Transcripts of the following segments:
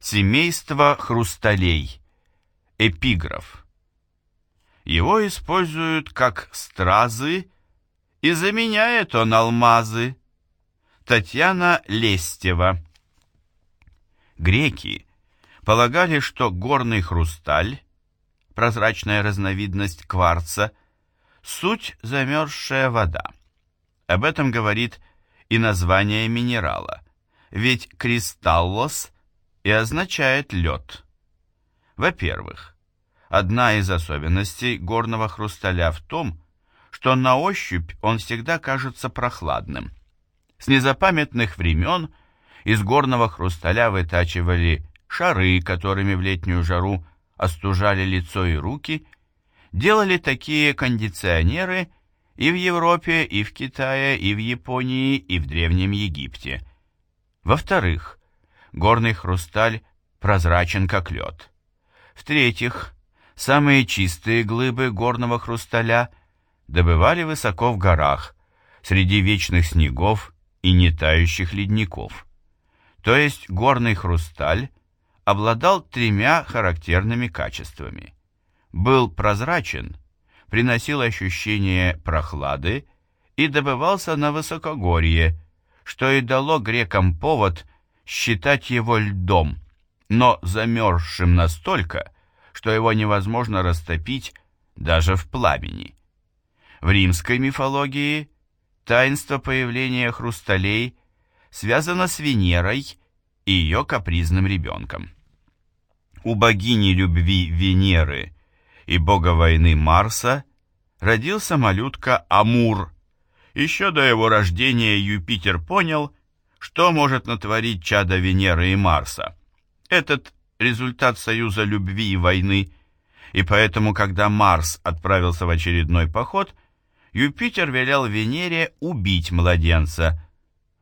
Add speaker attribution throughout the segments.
Speaker 1: Семейство хрусталей. Эпиграф. Его используют как стразы, и заменяет он алмазы. Татьяна Лестева. Греки полагали, что горный хрусталь, прозрачная разновидность кварца, суть замерзшая вода. Об этом говорит и название минерала, ведь кристаллос и означает лед. Во-первых, одна из особенностей горного хрусталя в том, что на ощупь он всегда кажется прохладным. С незапамятных времен из горного хрусталя вытачивали шары, которыми в летнюю жару остужали лицо и руки, делали такие кондиционеры и в Европе, и в Китае, и в Японии, и в Древнем Египте. Во-вторых, горный хрусталь прозрачен как лед. В-третьих, самые чистые глыбы горного хрусталя добывали высоко в горах, среди вечных снегов и нетающих ледников. То есть горный хрусталь обладал тремя характерными качествами. Был прозрачен, приносил ощущение прохлады и добывался на высокогорье, что и дало грекам повод считать его льдом, но замерзшим настолько, что его невозможно растопить даже в пламени. В римской мифологии таинство появления хрусталей связано с Венерой и ее капризным ребенком. У богини любви Венеры и бога войны Марса родился малютка Амур. Еще до его рождения Юпитер понял, что может натворить чадо Венеры и Марса. Этот результат союза любви и войны, и поэтому, когда Марс отправился в очередной поход – Юпитер велел Венере убить младенца,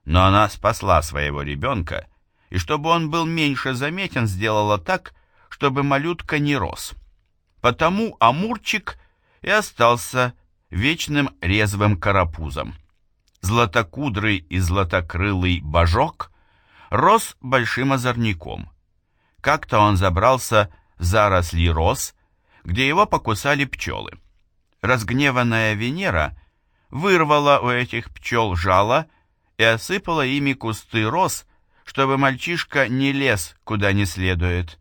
Speaker 1: но она спасла своего ребенка, и чтобы он был меньше заметен, сделала так, чтобы малютка не рос. Потому Амурчик и остался вечным резвым карапузом. Златокудрый и златокрылый божок рос большим озорником. Как-то он забрался в заросли роз, где его покусали пчелы. Разгневанная Венера вырвала у этих пчел жало и осыпала ими кусты роз, чтобы мальчишка не лез куда не следует.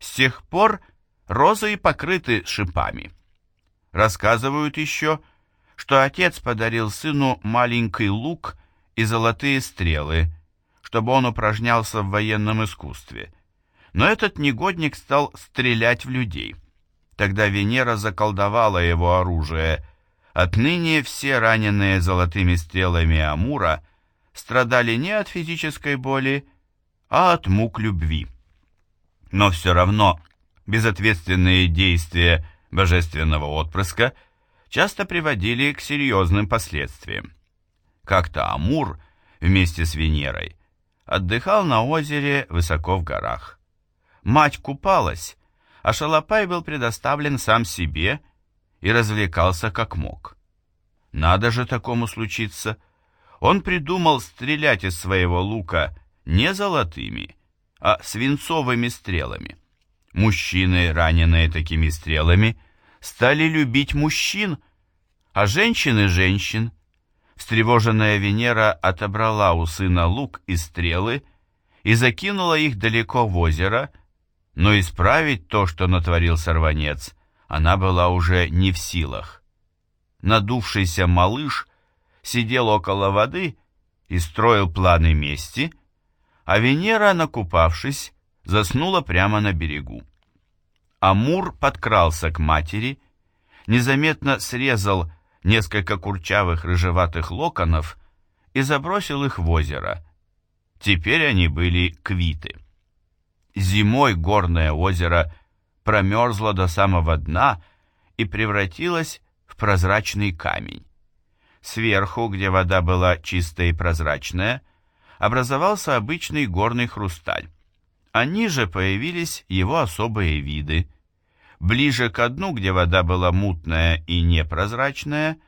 Speaker 1: С тех пор розы и покрыты шипами. Рассказывают еще, что отец подарил сыну маленький лук и золотые стрелы, чтобы он упражнялся в военном искусстве. Но этот негодник стал стрелять в людей. Тогда Венера заколдовала его оружие. Отныне все раненые золотыми стрелами Амура страдали не от физической боли, а от мук любви. Но все равно безответственные действия божественного отпрыска часто приводили к серьезным последствиям. Как-то Амур вместе с Венерой отдыхал на озере высоко в горах. Мать купалась, а Шалопай был предоставлен сам себе и развлекался как мог. Надо же такому случиться. Он придумал стрелять из своего лука не золотыми, а свинцовыми стрелами. Мужчины, раненые такими стрелами, стали любить мужчин, а женщины – женщин. Встревоженная Венера отобрала у сына лук и стрелы и закинула их далеко в озеро – но исправить то, что натворил сорванец, она была уже не в силах. Надувшийся малыш сидел около воды и строил планы мести, а Венера, накупавшись, заснула прямо на берегу. Амур подкрался к матери, незаметно срезал несколько курчавых рыжеватых локонов и забросил их в озеро. Теперь они были квиты. Зимой горное озеро промерзло до самого дна и превратилось в прозрачный камень. Сверху, где вода была чистая и прозрачная, образовался обычный горный хрусталь, а ниже появились его особые виды. Ближе к дну, где вода была мутная и непрозрачная,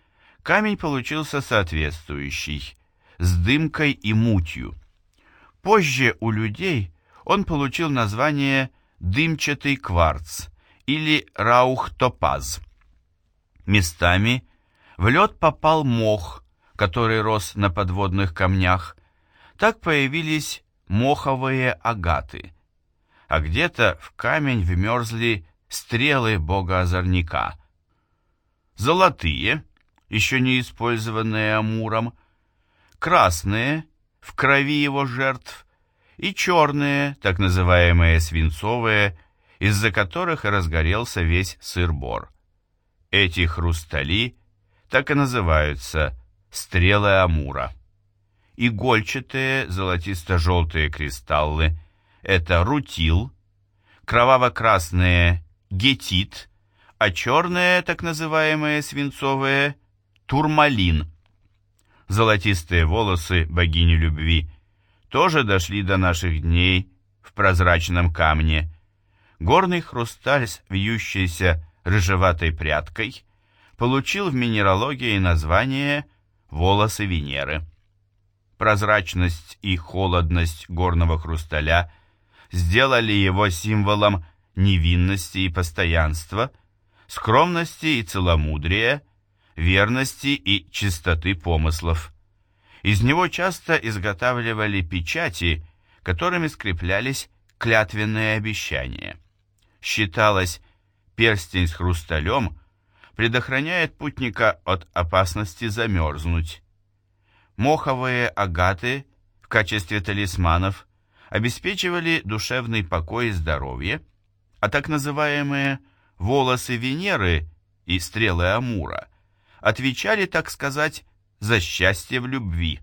Speaker 1: камень получился соответствующий, с дымкой и мутью. Позже у людей он получил название «дымчатый кварц» или «раухтопаз». Местами в лед попал мох, который рос на подводных камнях. Так появились моховые агаты, а где-то в камень вмерзли стрелы бога-озорника. Золотые, еще не использованные Амуром, красные, в крови его жертв, и черные, так называемые свинцовые, из-за которых и разгорелся весь сыр-бор. Эти хрустали так и называются стрелы Амура. Игольчатые золотисто-желтые кристаллы – это рутил, кроваво-красные – гетит, а черные, так называемые свинцовые – турмалин. Золотистые волосы богини любви тоже дошли до наших дней в прозрачном камне. Горный хрусталь с вьющейся рыжеватой прядкой получил в минералогии название «волосы Венеры». Прозрачность и холодность горного хрусталя сделали его символом невинности и постоянства, скромности и целомудрия, верности и чистоты помыслов. Из него часто изготавливали печати, которыми скреплялись клятвенные обещания. Считалось, перстень с хрусталем предохраняет путника от опасности замерзнуть. Моховые агаты в качестве талисманов обеспечивали душевный покой и здоровье, а так называемые волосы Венеры и стрелы Амура отвечали, так сказать, за счастье в любви.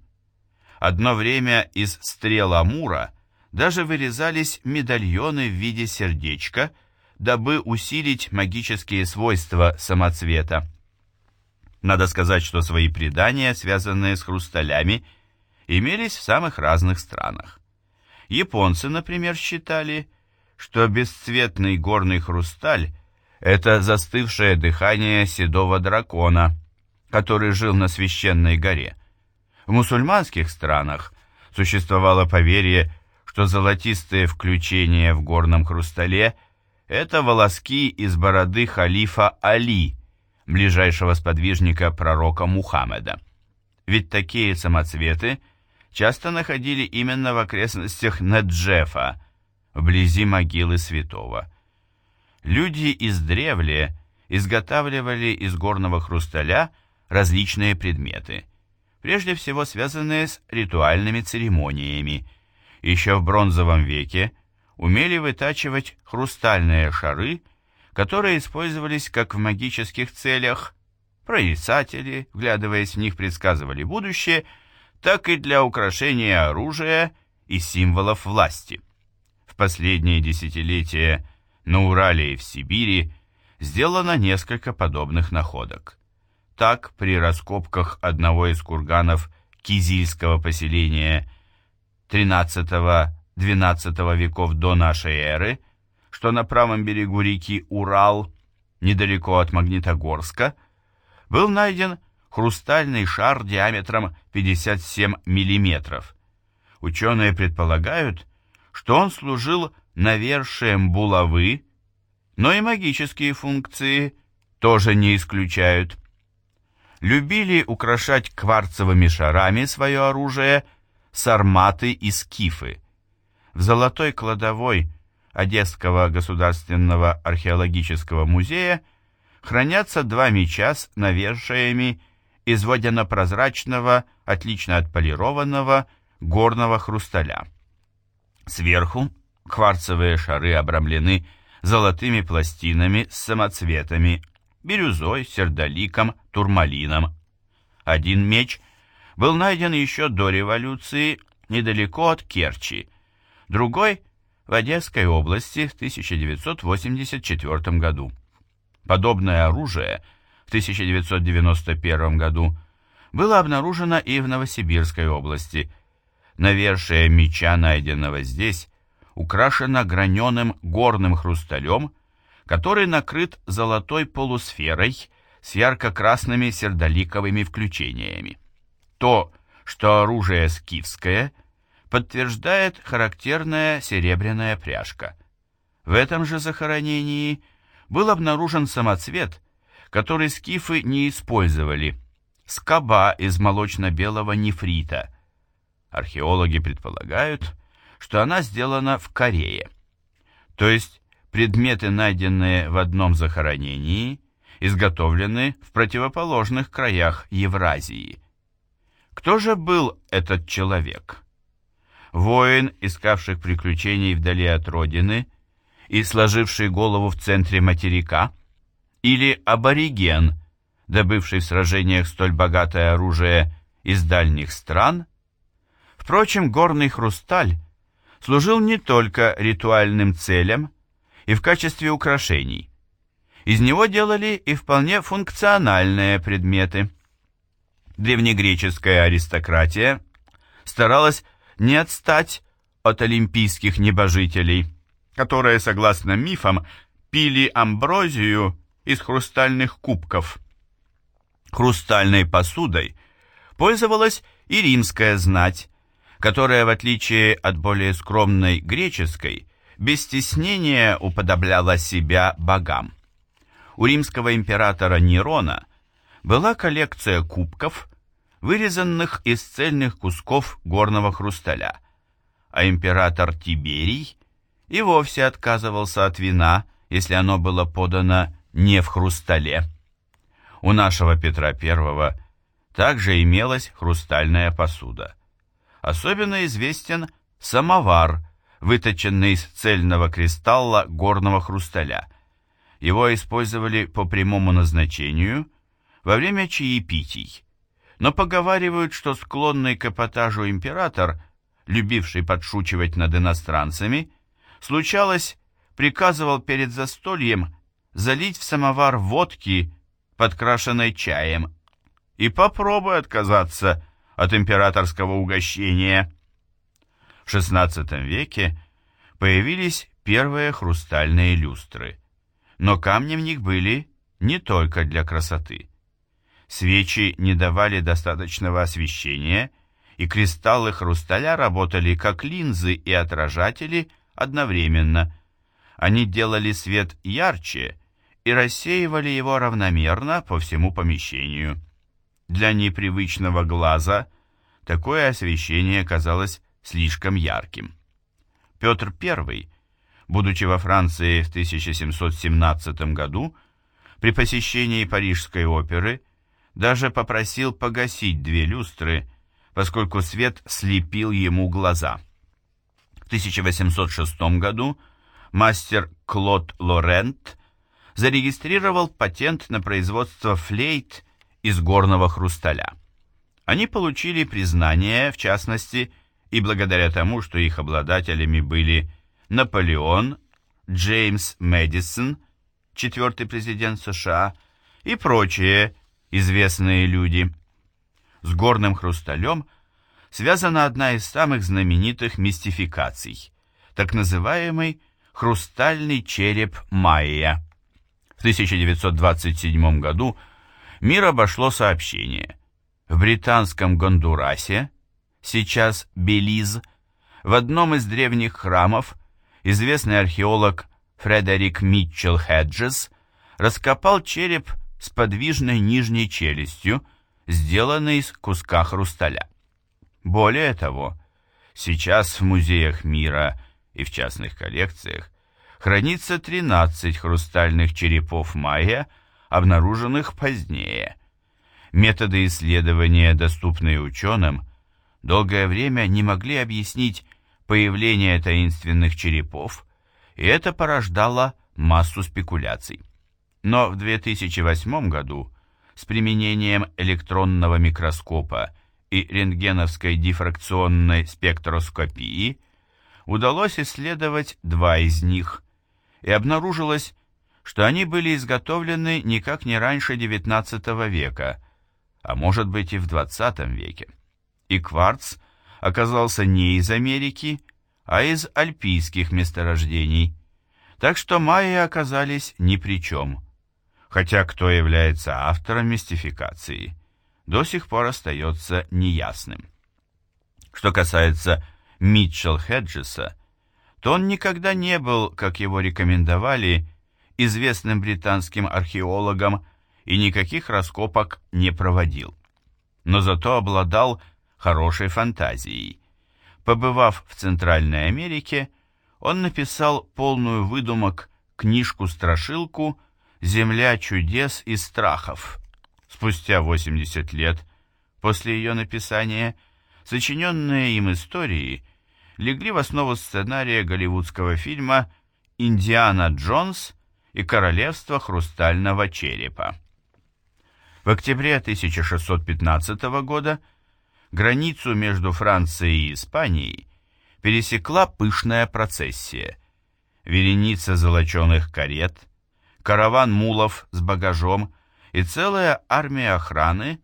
Speaker 1: Одно время из стрел Амура даже вырезались медальоны в виде сердечка, дабы усилить магические свойства самоцвета. Надо сказать, что свои предания, связанные с хрусталями, имелись в самых разных странах. Японцы, например, считали, что бесцветный горный хрусталь – это застывшее дыхание седого дракона, который жил на священной горе. В мусульманских странах существовало поверье, что золотистые включения в горном хрустале – это волоски из бороды халифа Али – ближайшего сподвижника пророка Мухаммеда. Ведь такие самоцветы часто находили именно в окрестностях Наджефа, вблизи могилы святого. Люди издревле изготавливали из горного хрусталя различные предметы, прежде всего связанные с ритуальными церемониями. Еще в бронзовом веке умели вытачивать хрустальные шары которые использовались как в магических целях, прорицатели, вглядываясь в них, предсказывали будущее, так и для украшения оружия и символов власти. В последние десятилетия на Урале и в Сибири сделано несколько подобных находок. Так, при раскопках одного из курганов кизильского поселения XIII-XII веков до нашей эры – что на правом берегу реки Урал, недалеко от Магнитогорска, был найден хрустальный шар диаметром 57 мм. Ученые предполагают, что он служил навершием булавы, но и магические функции тоже не исключают. Любили украшать кварцевыми шарами свое оружие сарматы и скифы. В золотой кладовой – Одесского государственного археологического музея хранятся два меча с навершиями из водяно-прозрачного, отлично отполированного горного хрусталя. Сверху кварцевые шары обрамлены золотыми пластинами с самоцветами, бирюзой, сердоликом, турмалином. Один меч был найден еще до революции недалеко от Керчи, другой в Одесской области в 1984 году. Подобное оружие 1991 году было обнаружено и в Новосибирской области. Навершие меча, найденного здесь, украшено граненым горным хрусталем, который накрыт золотой полусферой с ярко-красными сердоликовыми включениями. То, что оружие скифское – подтверждает характерная серебряная пряжка. В этом же захоронении был обнаружен самоцвет, который скифы не использовали, скоба из молочно-белого нефрита. Археологи предполагают, что она сделана в Корее. То есть предметы, найденные в одном захоронении, изготовлены в противоположных краях Евразии. Кто же был этот человек? Воин, искавший приключений вдали от родины и сложивший голову в центре материка, или абориген, добывший в сражениях столь богатое оружие из дальних стран? Впрочем, горный хрусталь служил не только ритуальным целям и в качестве украшений. Из него делали и вполне функциональные предметы. Древнегреческая аристократия старалась не отстать от олимпийских небожителей, которые, согласно мифам, пили амброзию из хрустальных кубков. Хрустальной посудой пользовалась и римская знать, которая, в отличие от более скромной греческой, без стеснения уподобляла себя богам. У римского императора Нерона была коллекция кубков, вырезанных из цельных кусков горного хрусталя, а император Тиберий и вовсе отказывался от вина, если оно было подано не в хрустале. У нашего Петра I также имелась хрустальная посуда. Особенно известен самовар, выточенный из цельного кристалла горного хрусталя. Его использовали по прямому назначению во время чаепитий, но поговаривают, что склонный к эпатажу император, любивший подшучивать над иностранцами, случалось, приказывал перед застольем залить в самовар водки, подкрашенной чаем, и попробуй отказаться от императорского угощения. В XVI веке появились первые хрустальные люстры, но камни в них были не только для красоты. Свечи не давали достаточного освещения, и кристаллы хрусталя работали как линзы и отражатели одновременно. Они делали свет ярче и рассеивали его равномерно по всему помещению. Для непривычного глаза такое освещение казалось слишком ярким. Петр I, будучи во Франции в 1717 году, при посещении Парижской оперы даже попросил погасить две люстры, поскольку свет слепил ему глаза. В 1806 году мастер Клод Лорент зарегистрировал патент на производство флейт из горного хрусталя. Они получили признание, в частности, и благодаря тому, что их обладателями были Наполеон, Джеймс Мэдисон, четвертый президент США, и прочие известные люди. С горным хрусталем связана одна из самых знаменитых мистификаций, так называемый хрустальный череп Майя. В 1927 году мир обошло сообщение. В британском Гондурасе, сейчас Белиз, в одном из древних храмов известный археолог Фредерик Митчелл Хеджес раскопал череп с подвижной нижней челюстью, сделанной из куска хрусталя. Более того, сейчас в музеях мира и в частных коллекциях хранится 13 хрустальных черепов майя, обнаруженных позднее. Методы исследования, доступные ученым, долгое время не могли объяснить появление таинственных черепов, и это порождало массу спекуляций. Но в 2008 году с применением электронного микроскопа и рентгеновской дифракционной спектроскопии удалось исследовать два из них, и обнаружилось, что они были изготовлены никак не раньше XIX века, а может быть и в XX веке. И кварц оказался не из Америки, а из альпийских месторождений, так что майи оказались ни при чем хотя кто является автором мистификации, до сих пор остается неясным. Что касается Митчелл Хеджеса, то он никогда не был, как его рекомендовали, известным британским археологом и никаких раскопок не проводил. Но зато обладал хорошей фантазией. Побывав в Центральной Америке, он написал полную выдумок книжку-страшилку «Земля чудес и страхов». Спустя 80 лет после ее написания сочиненные им истории легли в основу сценария голливудского фильма «Индиана Джонс и королевство хрустального черепа». В октябре 1615 года границу между Францией и Испанией пересекла пышная процессия. Вереница золоченых карет, караван мулов с багажом и целая армия охраны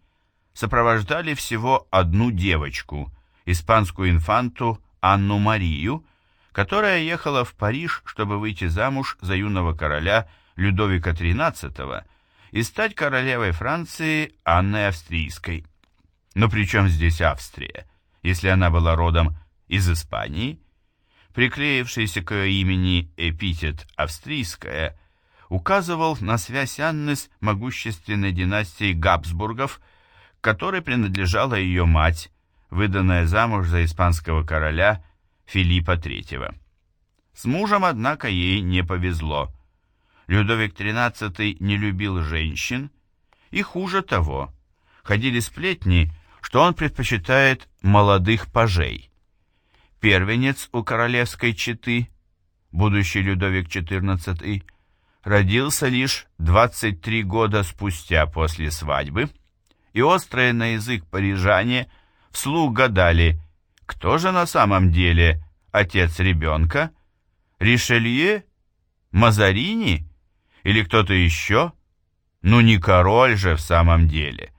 Speaker 1: сопровождали всего одну девочку, испанскую инфанту Анну Марию, которая ехала в Париж, чтобы выйти замуж за юного короля Людовика XIII и стать королевой Франции Анной Австрийской. Но при чем здесь Австрия, если она была родом из Испании? Приклеившийся к ее имени эпитет «австрийская» указывал на связь Анны с могущественной династией Габсбургов, которой принадлежала ее мать, выданная замуж за испанского короля Филиппа III. С мужем, однако, ей не повезло. Людовик XIII не любил женщин, и хуже того, ходили сплетни, что он предпочитает молодых пажей. Первенец у королевской четы, будущий Людовик XIV, родился лишь 23 года спустя после свадьбы, и острые на язык парижане вслух гадали, кто же на самом деле отец ребенка, Ришелье, Мазарини или кто-то еще? Ну не король же в самом деле.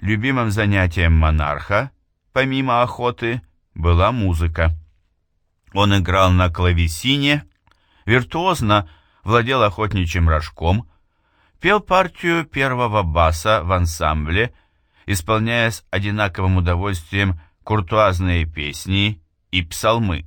Speaker 1: Любимым занятием монарха, помимо охоты, была музыка. Он играл на клавесине, виртуозно владел охотничьим рожком, пел партию первого баса в ансамбле, исполняя с одинаковым удовольствием куртуазные песни и псалмы.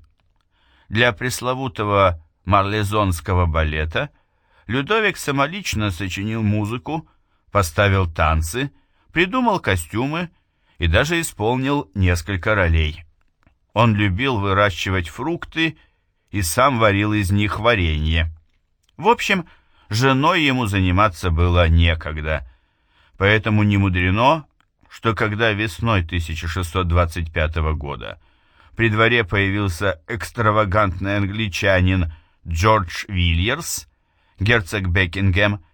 Speaker 1: Для пресловутого марлезонского балета – Людовик самолично сочинил музыку, поставил танцы, придумал костюмы и даже исполнил несколько ролей. Он любил выращивать фрукты и сам варил из них варенье. В общем, женой ему заниматься было некогда, поэтому не мудрено, что когда весной 1625 года при дворе появился экстравагантный англичанин Джордж Вильерс, герцог Бекингем,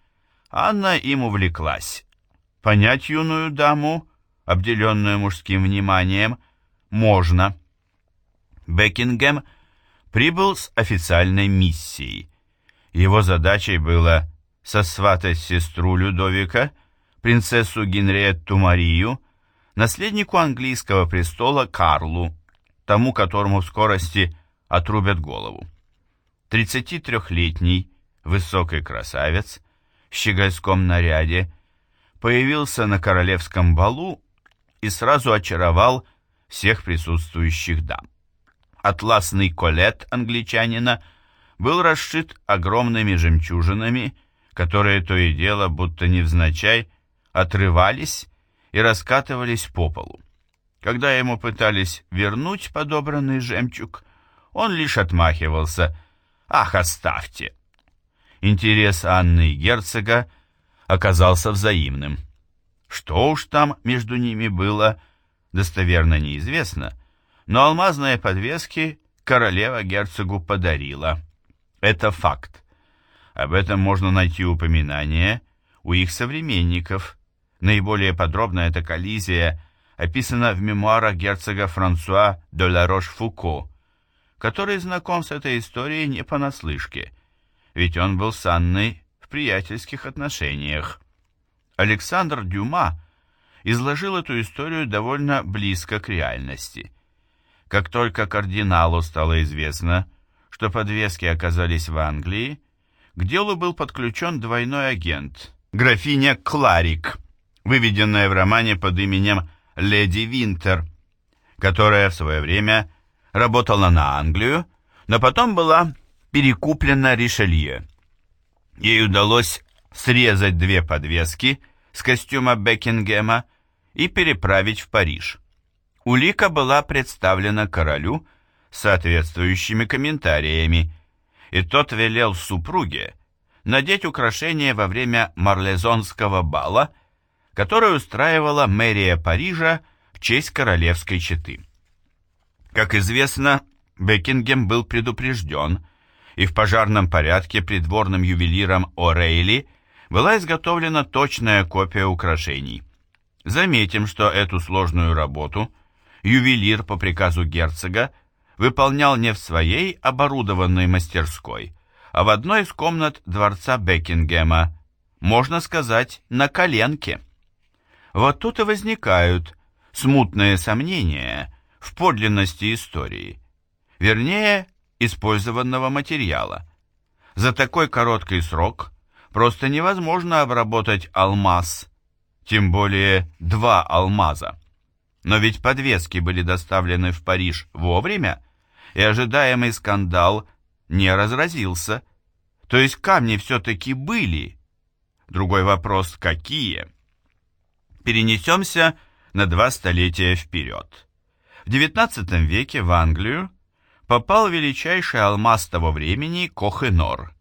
Speaker 1: Анна им увлеклась. Понять юную даму, обделенную мужским вниманием, можно. Бекингем прибыл с официальной миссией. Его задачей было сосватать сестру Людовика, принцессу Генриетту Марию, наследнику английского престола Карлу, тому, которому в скорости отрубят голову. 33-летний высокий красавец в щегольском наряде появился на королевском балу и сразу очаровал всех присутствующих дам. Атласный колет англичанина был расшит огромными жемчужинами, которые то и дело, будто невзначай, отрывались и раскатывались по полу. Когда ему пытались вернуть подобранный жемчуг, он лишь отмахивался. «Ах, оставьте! интерес Анны и герцога оказался взаимным. Что уж там между ними было, достоверно неизвестно, но алмазные подвески королева герцогу подарила. Это факт. Об этом можно найти упоминание у их современников. Наиболее подробно эта коллизия описана в мемуарах герцога Франсуа де ла Рош-Фуко, который знаком с этой историей не понаслышке – ведь он был с Анной в приятельских отношениях. Александр Дюма изложил эту историю довольно близко к реальности. Как только кардиналу стало известно, что подвески оказались в Англии, к делу был подключен двойной агент, графиня Кларик, выведенная в романе под именем Леди Винтер, которая в свое время работала на Англию, но потом была перекуплена Ришелье. Ей удалось срезать две подвески с костюма Бекингема и переправить в Париж. Улика была представлена королю соответствующими комментариями, и тот велел супруге надеть украшение во время марлезонского бала, который устраивала мэрия Парижа в честь королевской четы. Как известно, Бекингем был предупрежден, и в пожарном порядке придворным ювелиром О'Рейли была изготовлена точная копия украшений. Заметим, что эту сложную работу ювелир по приказу герцога выполнял не в своей оборудованной мастерской, а в одной из комнат дворца Бекингема, можно сказать, на коленке. Вот тут и возникают смутные сомнения в подлинности истории, вернее, использованного материала. За такой короткий срок просто невозможно обработать алмаз, тем более два алмаза. Но ведь подвески были доставлены в Париж вовремя, и ожидаемый скандал не разразился. То есть камни все-таки были. Другой вопрос, какие? Перенесемся на два столетия вперед. В XIX веке в Англию попал величайший алмаз того времени Кохенор.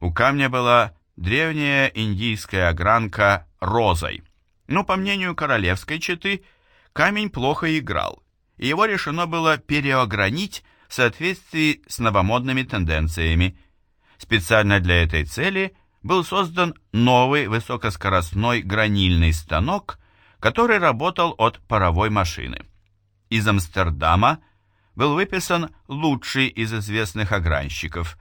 Speaker 1: У камня была древняя индийская огранка розой. Но, по мнению королевской четы, камень плохо играл, и его решено было переогранить в соответствии с новомодными тенденциями. Специально для этой цели был создан новый высокоскоростной гранильный станок, который работал от паровой машины. Из Амстердама был выписан лучший из известных огранщиков.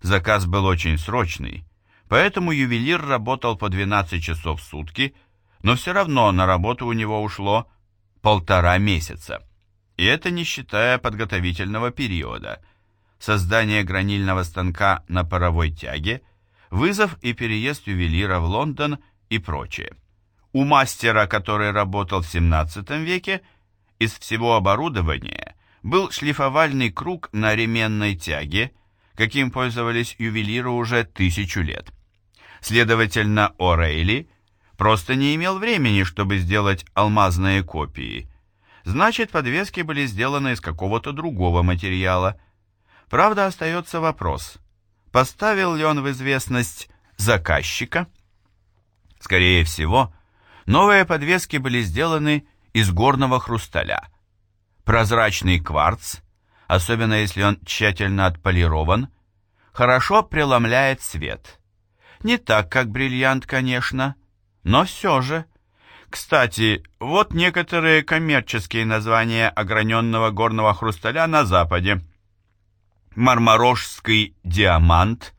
Speaker 1: Заказ был очень срочный, поэтому ювелир работал по 12 часов в сутки, но все равно на работу у него ушло полтора месяца. И это не считая подготовительного периода. Создание гранильного станка на паровой тяге, вызов и переезд ювелира в Лондон и прочее. У мастера, который работал в 17 веке, из всего оборудования был шлифовальный круг на ременной тяге, каким пользовались ювелиры уже тысячу лет. Следовательно, О'Рейли просто не имел времени, чтобы сделать алмазные копии. Значит, подвески были сделаны из какого-то другого материала. Правда, остается вопрос, поставил ли он в известность заказчика? Скорее всего, новые подвески были сделаны из горного хрусталя. Прозрачный кварц, особенно если он тщательно отполирован, хорошо преломляет свет. Не так, как бриллиант, конечно, но все же. Кстати, вот некоторые коммерческие названия ограненного горного хрусталя на Западе. Марморожский диамант,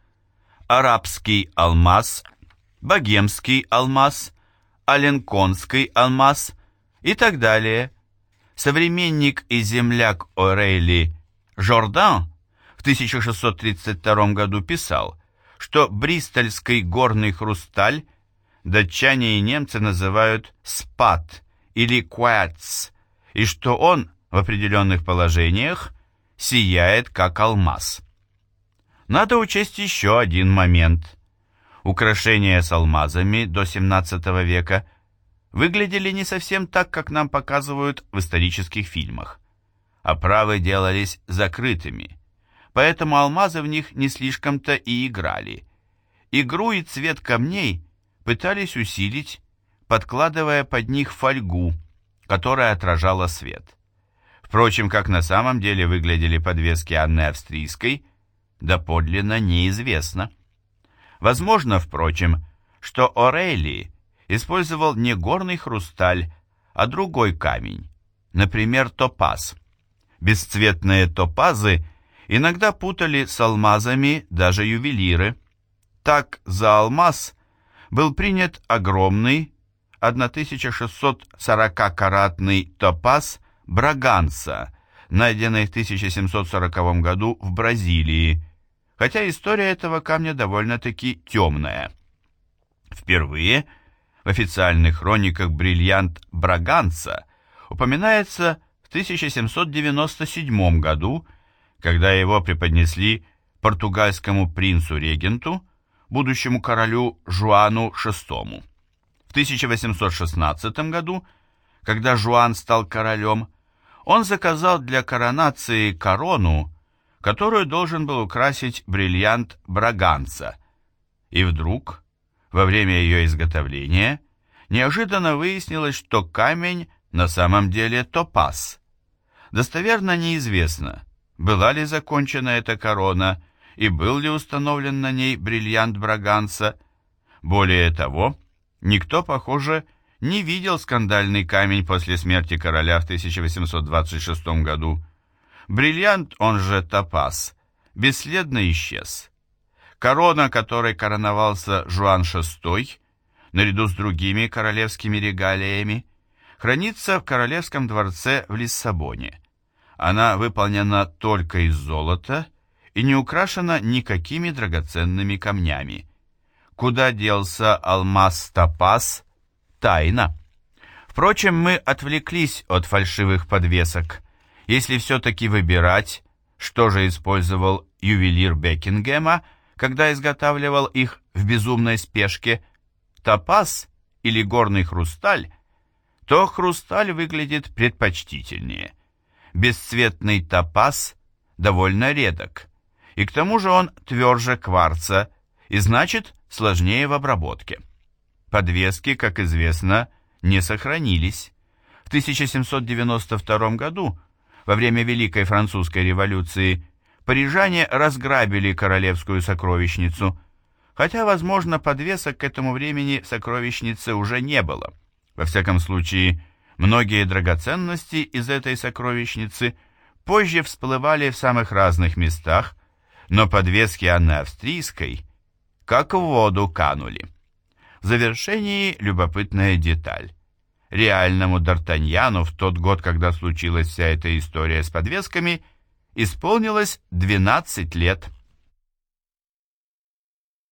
Speaker 1: арабский алмаз, богемский алмаз, аленконский алмаз и так далее. Современник и земляк Орейли Жордан в 1632 году писал, что бристольский горный хрусталь датчане и немцы называют спат или кварц, и что он в определенных положениях сияет как алмаз. Надо учесть еще один момент. Украшения с алмазами до 17 века – выглядели не совсем так, как нам показывают в исторических фильмах. Оправы делались закрытыми, поэтому алмазы в них не слишком-то и играли. Игру и цвет камней пытались усилить, подкладывая под них фольгу, которая отражала свет. Впрочем, как на самом деле выглядели подвески Анны Австрийской, доподлинно неизвестно. Возможно, впрочем, что Орелли использовал не горный хрусталь, а другой камень, например, топаз. Бесцветные топазы иногда путали с алмазами даже ювелиры. Так за алмаз был принят огромный 1640-каратный топаз Браганса, найденный в 1740 году в Бразилии, хотя история этого камня довольно-таки темная. Впервые – в официальных хрониках бриллиант Браганца упоминается в в 1797 году, когда его преподнесли португальскому принцу-регенту, будущему королю Жуану VI. В 1816 году, когда Жуан стал королем, он заказал для коронации корону, которую должен был украсить бриллиант Браганца. И вдруг, во время ее изготовления, неожиданно выяснилось, что камень на самом деле топаз. Достоверно неизвестно, была ли закончена эта корона и был ли установлен на ней бриллиант Браганца. Более того, никто, похоже, не видел скандальный камень после смерти короля в 1826 году. Бриллиант, он же топаз, бесследно исчез. Корона, которой короновался Жуан VI, наряду с другими королевскими регалиями, хранится в Королевском дворце в Лиссабоне. Она выполнена только из золота и не украшена никакими драгоценными камнями. Куда делся алмаз-топаз – тайна. Впрочем, мы отвлеклись от фальшивых подвесок. Если все-таки выбирать, что же использовал ювелир Бекингема, когда изготавливал их в безумной спешке, топаз или горный хрусталь, то хрусталь выглядит предпочтительнее. Бесцветный топаз довольно редок, и к тому же он тверже кварца и значит сложнее в обработке. Подвески, как известно, не сохранились. В 1792 году, во время Великой Французской революции, парижане разграбили королевскую сокровищницу, хотя, возможно, подвесок к этому времени в сокровищнице уже не было. Во всяком случае, многие драгоценности из этой сокровищницы позже всплывали в самых разных местах, но подвески Анны Австрийской как в воду канули. В завершении любопытная деталь. Реальному Д'Артаньяну в тот год, когда случилась вся эта история с подвесками, исполнилось 12 лет.